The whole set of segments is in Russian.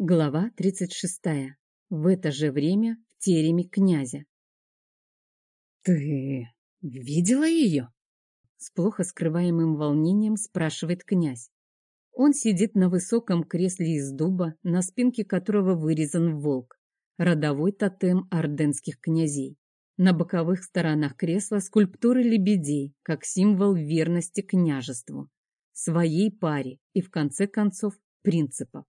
Глава 36. В это же время в тереме князя. «Ты видела ее?» С плохо скрываемым волнением спрашивает князь. Он сидит на высоком кресле из дуба, на спинке которого вырезан волк, родовой тотем орденских князей. На боковых сторонах кресла скульптуры лебедей, как символ верности княжеству, своей паре и, в конце концов, принципов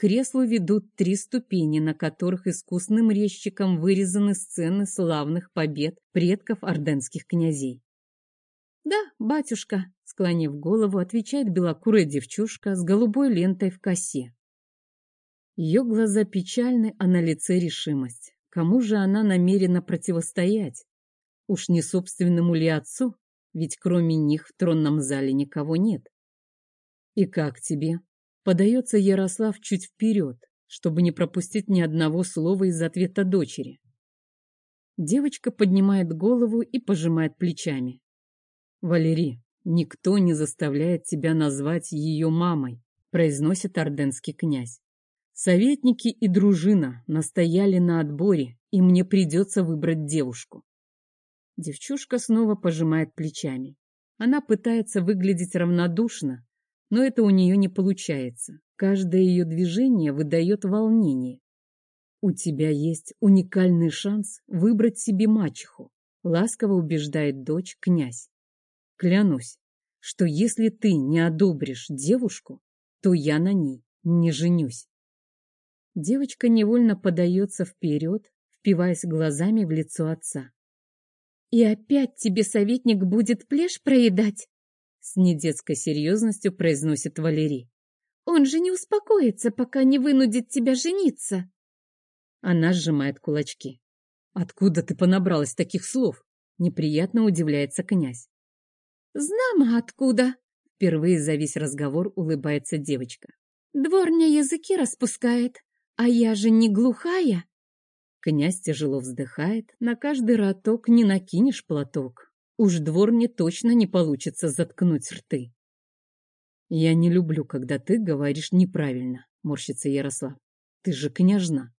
креслу ведут три ступени, на которых искусным резчиком вырезаны сцены славных побед предков орденских князей. «Да, батюшка», — склонив голову, отвечает белокурая девчушка с голубой лентой в косе. Ее глаза печальны, а на лице решимость. Кому же она намерена противостоять? Уж не собственному ли отцу? Ведь кроме них в тронном зале никого нет. «И как тебе?» Подается Ярослав чуть вперед, чтобы не пропустить ни одного слова из ответа дочери. Девочка поднимает голову и пожимает плечами. «Валерий, никто не заставляет тебя назвать ее мамой», произносит орденский князь. «Советники и дружина настояли на отборе, и мне придется выбрать девушку». Девчушка снова пожимает плечами. Она пытается выглядеть равнодушно, но это у нее не получается. Каждое ее движение выдает волнение. У тебя есть уникальный шанс выбрать себе мачеху, ласково убеждает дочь князь. Клянусь, что если ты не одобришь девушку, то я на ней не женюсь. Девочка невольно подается вперед, впиваясь глазами в лицо отца. «И опять тебе советник будет плешь проедать?» С недетской серьезностью произносит Валерий. «Он же не успокоится, пока не вынудит тебя жениться!» Она сжимает кулачки. «Откуда ты понабралась таких слов?» Неприятно удивляется князь. «Знамо откуда!» Впервые за весь разговор улыбается девочка. «Дворня языки распускает, а я же не глухая!» Князь тяжело вздыхает, на каждый роток не накинешь платок. Уж дворне точно не получится заткнуть рты. «Я не люблю, когда ты говоришь неправильно», — морщится Ярослав. «Ты же княжна».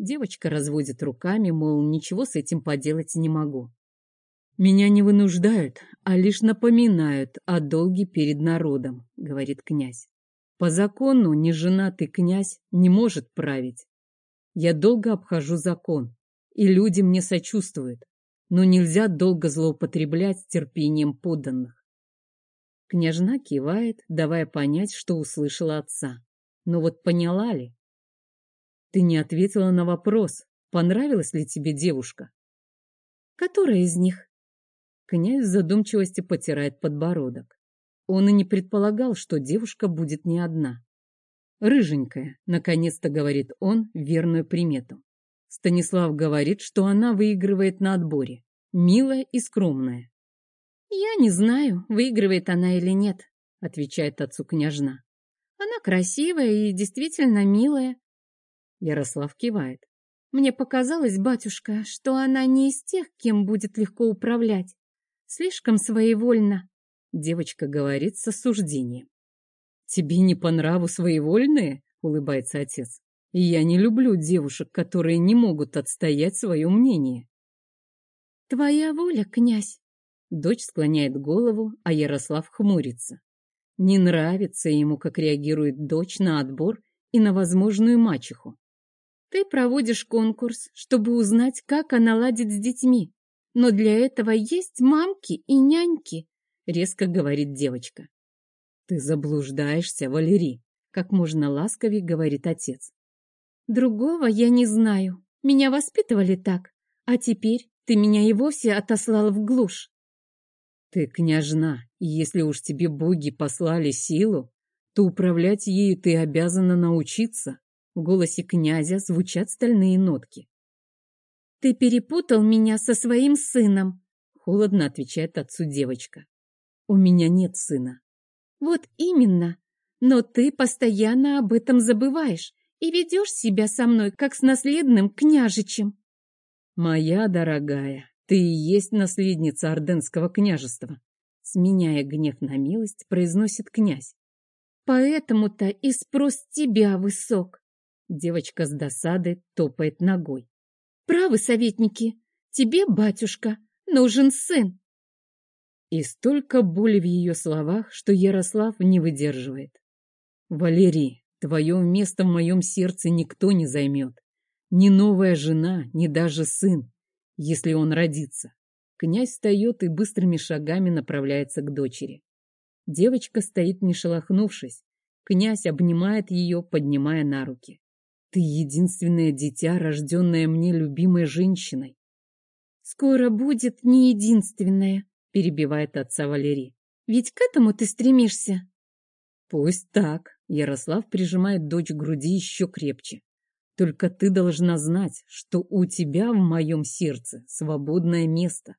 Девочка разводит руками, мол, ничего с этим поделать не могу. «Меня не вынуждают, а лишь напоминают о долге перед народом», — говорит князь. «По закону неженатый князь не может править. Я долго обхожу закон, и люди мне сочувствуют но нельзя долго злоупотреблять терпением подданных. Княжна кивает, давая понять, что услышала отца. Но вот поняла ли? Ты не ответила на вопрос, понравилась ли тебе девушка? Которая из них? Князь в задумчивости потирает подбородок. Он и не предполагал, что девушка будет не одна. «Рыженькая», — наконец-то говорит он верную примету. Станислав говорит, что она выигрывает на отборе. Милая и скромная. «Я не знаю, выигрывает она или нет», — отвечает отцу княжна. «Она красивая и действительно милая». Ярослав кивает. «Мне показалось, батюшка, что она не из тех, кем будет легко управлять. Слишком своевольна», — девочка говорит с осуждением. «Тебе не по нраву своевольные?» — улыбается отец. Я не люблю девушек, которые не могут отстоять свое мнение. Твоя воля, князь. Дочь склоняет голову, а Ярослав хмурится. Не нравится ему, как реагирует дочь на отбор и на возможную мачеху. Ты проводишь конкурс, чтобы узнать, как она ладит с детьми. Но для этого есть мамки и няньки, резко говорит девочка. Ты заблуждаешься, Валерий, как можно ласковее говорит отец. Другого я не знаю. Меня воспитывали так. А теперь ты меня и вовсе отослал в глушь. Ты княжна, и если уж тебе боги послали силу, то управлять ею ты обязана научиться. В голосе князя звучат стальные нотки. Ты перепутал меня со своим сыном, холодно отвечает отцу девочка. У меня нет сына. Вот именно. Но ты постоянно об этом забываешь и ведешь себя со мной, как с наследным княжичем. Моя дорогая, ты и есть наследница Орденского княжества, сменяя гнев на милость, произносит князь. Поэтому-то и спрос тебя высок. Девочка с досады топает ногой. Правы советники, тебе, батюшка, нужен сын. И столько боли в ее словах, что Ярослав не выдерживает. Валерий, твое место в моем сердце никто не займет. Ни новая жена, ни даже сын, если он родится. Князь встает и быстрыми шагами направляется к дочери. Девочка стоит не шелохнувшись. Князь обнимает ее, поднимая на руки. Ты единственное дитя, рожденное мне любимой женщиной. Скоро будет не единственное, перебивает отца Валерий. Ведь к этому ты стремишься. Пусть так. Ярослав прижимает дочь к груди еще крепче. Только ты должна знать, что у тебя в моем сердце свободное место.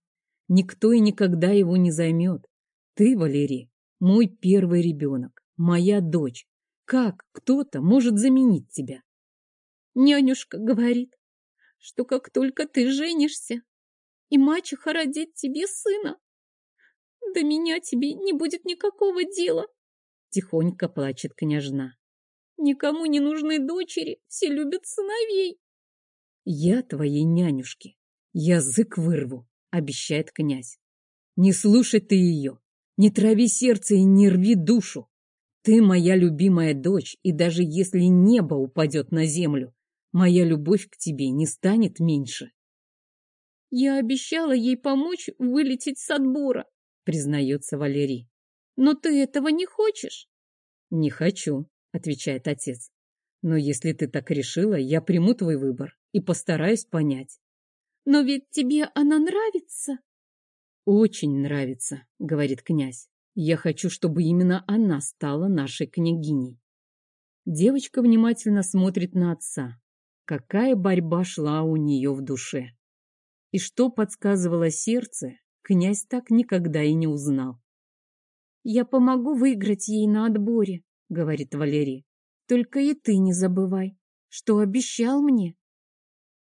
Никто и никогда его не займет. Ты, Валерий, мой первый ребенок, моя дочь. Как кто-то может заменить тебя? Нянюшка говорит, что как только ты женишься, и мачеха родит тебе сына, до меня тебе не будет никакого дела. Тихонько плачет княжна. Никому не нужны дочери, все любят сыновей. Я твоей нянюшке язык вырву, обещает князь. Не слушай ты ее, не трави сердце и не рви душу. Ты моя любимая дочь, и даже если небо упадет на землю, моя любовь к тебе не станет меньше. Я обещала ей помочь вылететь с отбора, признается Валерий. Но ты этого не хочешь? Не хочу, отвечает отец. Но если ты так решила, я приму твой выбор и постараюсь понять. Но ведь тебе она нравится. Очень нравится, говорит князь. Я хочу, чтобы именно она стала нашей княгиней. Девочка внимательно смотрит на отца. Какая борьба шла у нее в душе. И что подсказывало сердце, князь так никогда и не узнал. «Я помогу выиграть ей на отборе», — говорит Валерий. «Только и ты не забывай, что обещал мне,